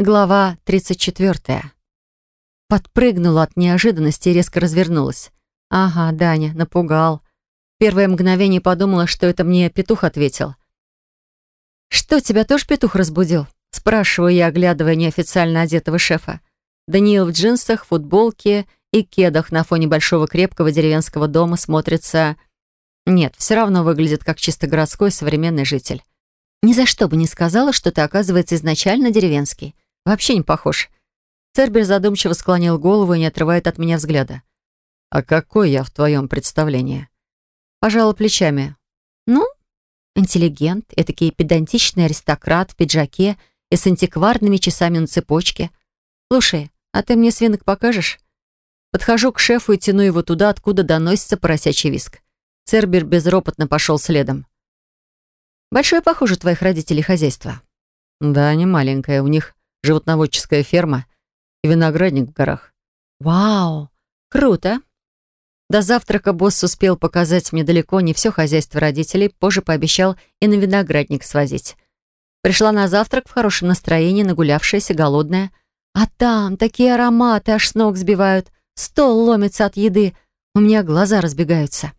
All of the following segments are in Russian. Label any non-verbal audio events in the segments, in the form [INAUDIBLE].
Глава 34. Подпрыгнула от неожиданности и резко развернулась. Ага, Даня, напугал. Первое мгновение подумала, что это мне петух ответил. «Что, тебя тоже петух разбудил?» Спрашиваю я, оглядывая неофициально одетого шефа. Даниил в джинсах, футболке и кедах на фоне большого крепкого деревенского дома смотрится... Нет, все равно выглядит как чисто городской современный житель. Ни за что бы не сказала, что ты, оказывается, изначально деревенский. Вообще не похож. Цербер задумчиво склонил голову и не отрывает от меня взгляда. «А какой я в твоем представлении?» Пожала плечами. «Ну, интеллигент, этакий педантичный аристократ в пиджаке и с антикварными часами на цепочке. Слушай, а ты мне свинок покажешь?» Подхожу к шефу и тяну его туда, откуда доносится поросячий виск. Цербер безропотно пошел следом. «Большое, похоже, твоих родителей хозяйство». «Да, не маленькое. У них животноводческая ферма и виноградник в горах. Вау, круто. До завтрака босс успел показать мне далеко не все хозяйство родителей, позже пообещал и на виноградник свозить. Пришла на завтрак в хорошем настроении, нагулявшаяся, голодная. А там такие ароматы аж с ног сбивают. Стол ломится от еды. У меня глаза разбегаются.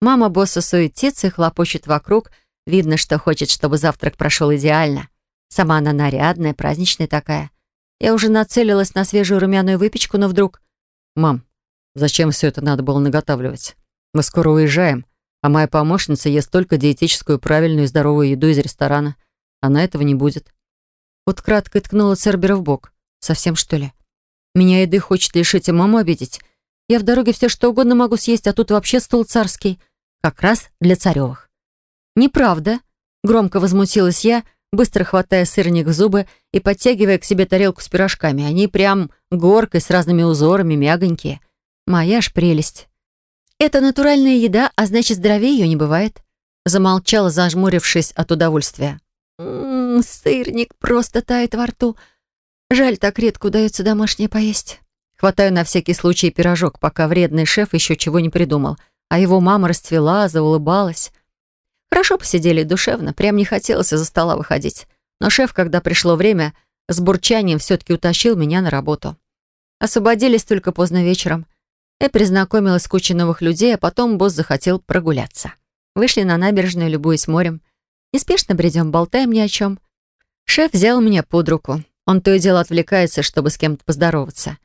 Мама босса суетится и хлопочет вокруг. Видно, что хочет, чтобы завтрак прошел идеально. Сама она нарядная, праздничная такая. Я уже нацелилась на свежую румяную выпечку, но вдруг... «Мам, зачем все это надо было наготавливать? Мы скоро уезжаем, а моя помощница ест только диетическую, правильную и здоровую еду из ресторана. Она этого не будет». Вот кратко ткнула Цербера в бок. «Совсем, что ли? Меня еды хочет лишить и маму обидеть. Я в дороге все что угодно могу съесть, а тут вообще стол царский. Как раз для царевых». «Неправда», — громко возмутилась я, быстро хватая сырник в зубы и подтягивая к себе тарелку с пирожками. Они прям горкой с разными узорами, мягонькие. Моя ж прелесть. «Это натуральная еда, а значит, здоровее ее не бывает», замолчала, зажмурившись от удовольствия. «Ммм, сырник просто тает во рту. Жаль, так редко удается домашнее поесть». Хватаю на всякий случай пирожок, пока вредный шеф еще чего не придумал, а его мама расцвела, заулыбалась. Хорошо посидели душевно, прям не хотелось из-за стола выходить. Но шеф, когда пришло время, с бурчанием все-таки утащил меня на работу. Освободились только поздно вечером. Я перезнакомилась с кучей новых людей, а потом босс захотел прогуляться. Вышли на набережную, любуясь морем. Неспешно бредем, болтаем ни о чем. Шеф взял меня под руку. Он то и дело отвлекается, чтобы с кем-то поздороваться.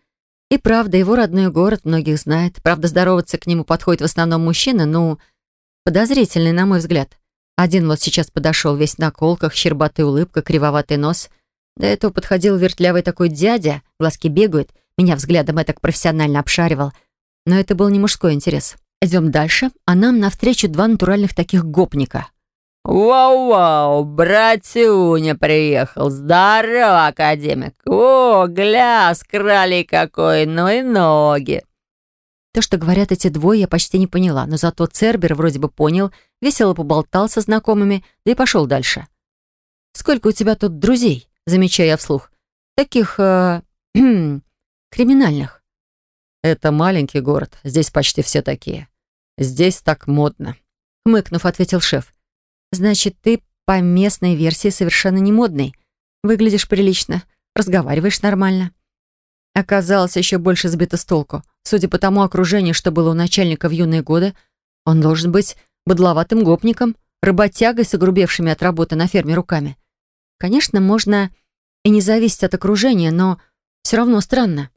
И правда, его родной город многих знает. Правда, здороваться к нему подходит в основном мужчины, ну, подозрительный, на мой взгляд. Один вот сейчас подошел весь на колках, щербатая улыбка, кривоватый нос. До этого подходил вертлявый такой дядя, глазки бегают, меня взглядом так профессионально обшаривал. Но это был не мужской интерес. Идем дальше, а нам навстречу два натуральных таких гопника. «Вау-вау, братюня приехал! Здорово, академик! О, гля, скрали какой, ну и ноги!» То, что говорят эти двое, я почти не поняла, но зато Цербер вроде бы понял, весело поболтал со знакомыми, да и пошел дальше. «Сколько у тебя тут друзей?» — замечаю я вслух. «Таких... Э, [CLEARS THROAT] криминальных». «Это маленький город, здесь почти все такие. Здесь так модно», — хмыкнув, ответил шеф. «Значит, ты по местной версии совершенно не модный. Выглядишь прилично, разговариваешь нормально». Оказалось, еще больше сбито с толку. Судя по тому окружению, что было у начальника в юные годы, он должен быть бодловатым гопником, работягой с огрубевшими от работы на ферме руками. Конечно, можно и не зависеть от окружения, но все равно странно.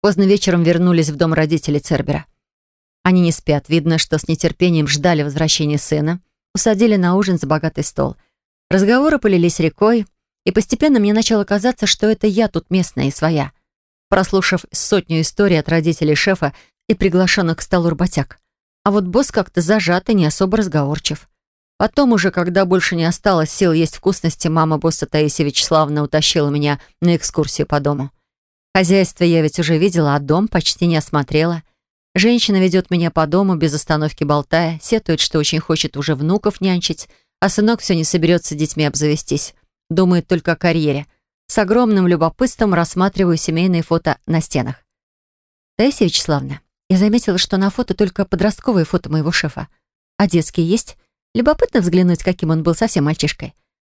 Поздно вечером вернулись в дом родителей Цербера. Они не спят, видно, что с нетерпением ждали возвращения сына, усадили на ужин за богатый стол. Разговоры полились рекой, и постепенно мне начало казаться, что это я тут местная и своя — прослушав сотню историй от родителей шефа и приглашенных к столу работяг. А вот босс как-то зажат и не особо разговорчив. Потом уже, когда больше не осталось сил есть вкусности, мама босса Таисия Вячеславовна утащила меня на экскурсию по дому. Хозяйство я ведь уже видела, а дом почти не осмотрела. Женщина ведет меня по дому, без остановки болтая, сетует, что очень хочет уже внуков нянчить, а сынок все не соберется детьми обзавестись. Думает только о карьере. С огромным любопытством рассматриваю семейные фото на стенах. Таисия Вячеславовна, я заметила, что на фото только подростковые фото моего шефа. А детские есть? Любопытно взглянуть, каким он был совсем мальчишкой.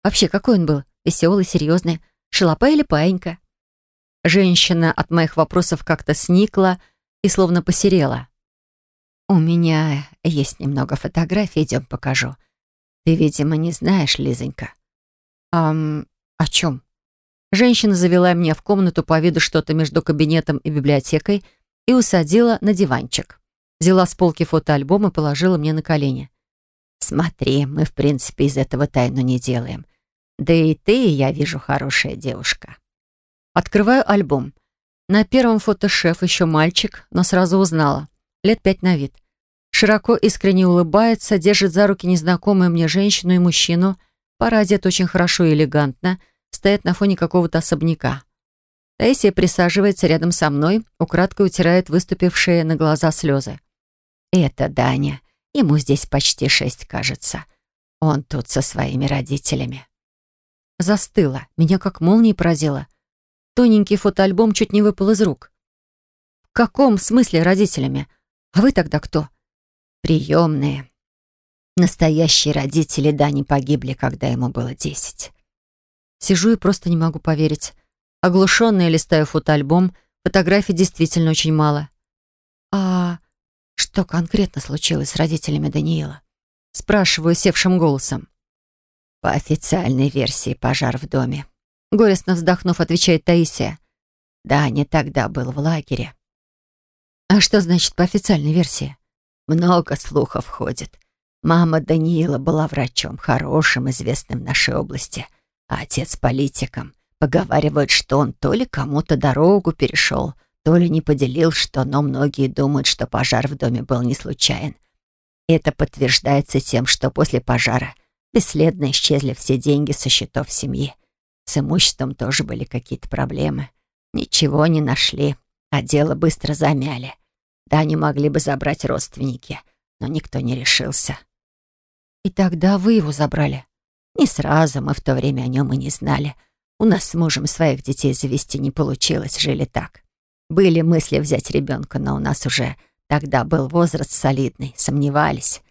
Вообще, какой он был? Веселый, серьезный. Шалопа или паинька?» Женщина от моих вопросов как-то сникла и словно посерела. «У меня есть немного фотографий, идем покажу. Ты, видимо, не знаешь, Лизонька». «Ам, о чем?» Женщина завела меня в комнату по виду что-то между кабинетом и библиотекой и усадила на диванчик. Взяла с полки фотоальбом и положила мне на колени. «Смотри, мы, в принципе, из этого тайну не делаем. Да и ты, я вижу, хорошая девушка». Открываю альбом. На первом фото шеф еще мальчик, но сразу узнала. Лет пять на вид. Широко искренне улыбается, держит за руки незнакомую мне женщину и мужчину. Пара одет очень хорошо и элегантно. Стоят на фоне какого-то особняка. Таисия присаживается рядом со мной, украдкой утирает выступившие на глаза слезы. «Это Даня. Ему здесь почти шесть, кажется. Он тут со своими родителями». Застыла. Меня как молнией поразило. Тоненький фотоальбом чуть не выпал из рук. «В каком смысле родителями? А вы тогда кто?» «Приемные. Настоящие родители Дани погибли, когда ему было десять». Сижу и просто не могу поверить. Оглушенная листаю фотоальбом, фотографий действительно очень мало. «А что конкретно случилось с родителями Даниила?» Спрашиваю севшим голосом. По официальной версии пожар в доме. Горестно вздохнув, отвечает Таисия. Да, не тогда был в лагере. А что значит по официальной версии? Много слухов ходит. Мама Даниила была врачом, хорошим, известным в нашей области, а отец политиком. Поговаривают, что он то ли кому-то дорогу перешел, то ли не поделил что, но многие думают, что пожар в доме был не случайен. Это подтверждается тем, что после пожара бесследно исчезли все деньги со счетов семьи. С имуществом тоже были какие-то проблемы. Ничего не нашли, а дело быстро замяли. Да, не могли бы забрать родственники, но никто не решился. И тогда вы его забрали? Не сразу, мы в то время о нем и не знали. У нас с мужем своих детей завести не получилось, жили так. Были мысли взять ребенка, но у нас уже тогда был возраст солидный, сомневались.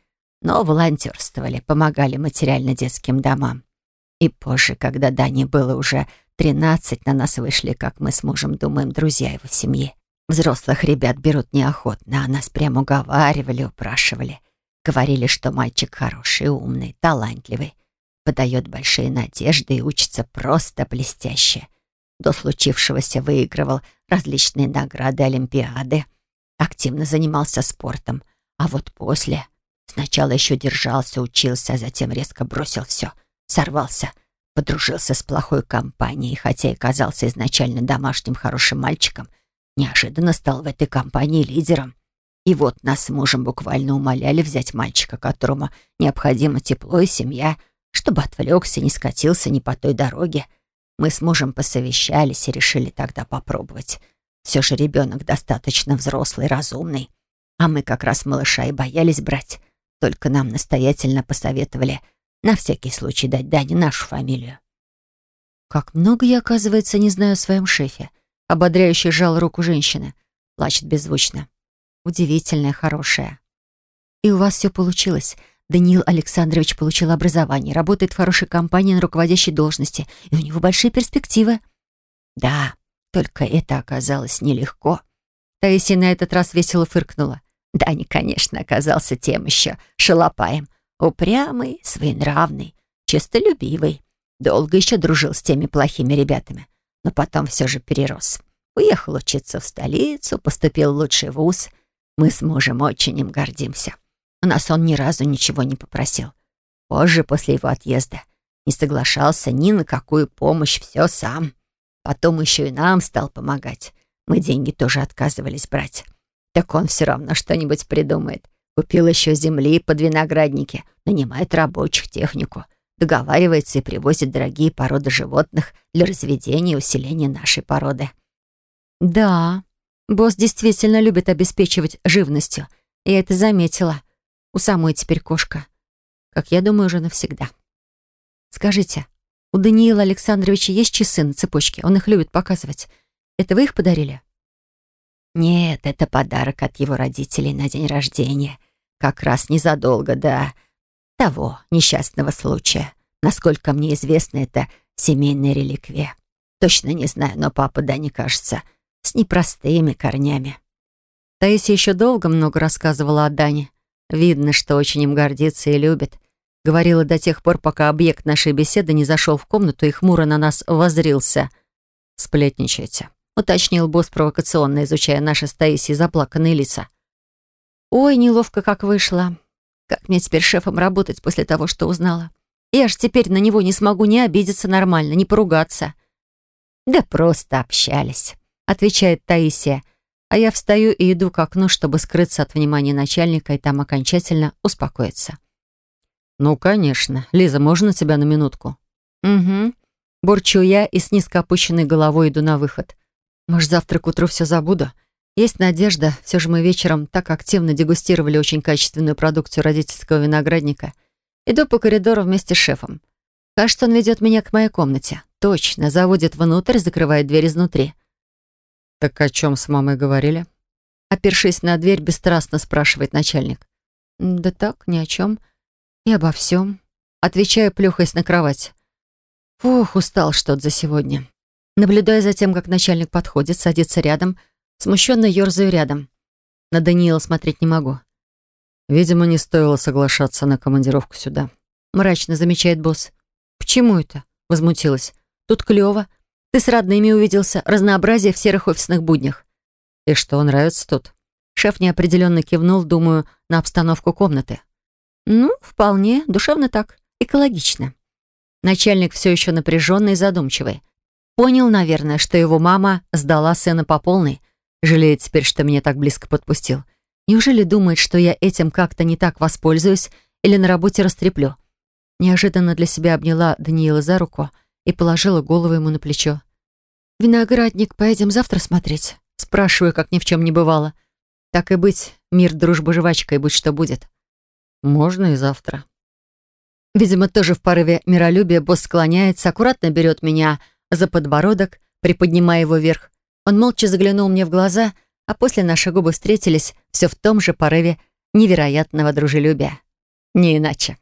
Но волонтерствовали, помогали материально детским домам. И позже, когда Дане было уже тринадцать, на нас вышли, как мы с мужем думаем, друзья его семьи. Взрослых ребят берут неохотно, а нас прямо уговаривали, упрашивали. Говорили, что мальчик хороший, умный, талантливый, подает большие надежды и учится просто блестяще. До случившегося выигрывал различные награды, олимпиады. Активно занимался спортом. А вот после... Сначала еще держался, учился, а затем резко бросил все — Сорвался, подружился с плохой компанией, хотя и казался изначально домашним хорошим мальчиком, неожиданно стал в этой компании лидером. И вот нас с мужем буквально умоляли взять мальчика, которому необходимо тепло и семья, чтобы отвлекся, не скатился ни по той дороге. Мы с мужем посовещались и решили тогда попробовать. Все же ребенок достаточно взрослый, разумный. А мы как раз малыша и боялись брать. Только нам настоятельно посоветовали — на всякий случай дать Дане нашу фамилию. Как много я, оказывается, не знаю о своем шефе. Ободряюще жал руку женщины. Плачет беззвучно. Удивительная, хорошая. И у вас все получилось. Даниил Александрович получил образование, работает в хорошей компании на руководящей должности, и у него большие перспективы. Да, только это оказалось нелегко. Таисия на этот раз весело фыркнула. Дани, конечно, оказался тем еще шалопаем. Упрямый, своенравный, честолюбивый. Долго еще дружил с теми плохими ребятами, но потом все же перерос. Уехал учиться в столицу, поступил в лучший вуз. Мы с мужем очень им гордимся. У нас он ни разу ничего не попросил. Позже, после его отъезда, не соглашался ни на какую помощь, все сам. Потом еще и нам стал помогать. Мы деньги тоже отказывались брать. Так он все равно что-нибудь придумает. Купил еще земли под виноградники, нанимает рабочих, технику, договаривается и привозит дорогие породы животных для разведения и усиления нашей породы. Да, босс действительно любит обеспечивать живностью. Я это заметила. У самой теперь кошка. Как я думаю, уже навсегда. Скажите, у Даниила Александровича есть часы на цепочке? Он их любит показывать. Это вы их подарили? Нет, это подарок от его родителей на день рождения. Как раз незадолго до того несчастного случая. Насколько мне известно, это семейная реликвия. Точно не знаю, но папа, да, не кажется, с непростыми корнями. Таисия еще долго много рассказывала о Дане. Видно, что очень им гордится и любит. Говорила до тех пор, пока объект нашей беседы не зашел в комнату и хмуро на нас возрился. «Сплетничайте», — уточнил босс провокационно, изучая наши с Таисией заплаканные лица. «Ой, неловко как вышло. Как мне теперь шефом работать после того, что узнала? Я ж теперь на него не смогу ни обидеться нормально, ни поругаться». «Да просто общались», — отвечает Таисия, а я встаю и иду к окну, чтобы скрыться от внимания начальника и там окончательно успокоиться. «Ну, конечно. Лиза, можно тебя на минутку?» «Угу». Бурчу я и с низко опущенной головой иду на выход. Может, завтра к утру все забуду? Есть надежда. Все же мы вечером так активно дегустировали очень качественную продукцию родительского виноградника. Иду по коридору вместе с шефом. Кажется, он ведет меня к моей комнате. Точно, заводит внутрь, закрывает дверь изнутри. «Так о чем с мамой говорили?» Опершись на дверь, бесстрастно спрашивает начальник. «Да так, ни о чем. И обо всем». Отвечаю, плюхаясь на кровать. Фух, устал что-то за сегодня. Наблюдая за тем, как начальник подходит, садится рядом, смущенно ерзаю рядом. На Даниила смотреть не могу. «Видимо, не стоило соглашаться на командировку сюда», — мрачно замечает босс. «Почему это?» — возмутилась. «Тут клёво. Ты с родными увиделся, разнообразие в серых офисных буднях. И что, нравится тут? Шеф неопределенно кивнул, думаю, на обстановку комнаты. Ну, вполне, душевно так, экологично. Начальник все еще напряженный и задумчивый. Понял, наверное, что его мама сдала сына по полной. Жалеет теперь, что меня так близко подпустил. Неужели думает, что я этим как-то не так воспользуюсь или на работе растреплю? Неожиданно для себя обняла Даниила за руку — и положила голову ему на плечо. «Виноградник поедем завтра смотреть?» Спрашиваю, как ни в чем не бывало. Так и быть, мир, дружба, жвачка и будь что будет. Можно и завтра. Видимо, тоже в порыве миролюбия босс склоняется, аккуратно берет меня за подбородок, приподнимая его вверх. Он молча заглянул мне в глаза, а после наши губы встретились все в том же порыве невероятного дружелюбия. Не иначе.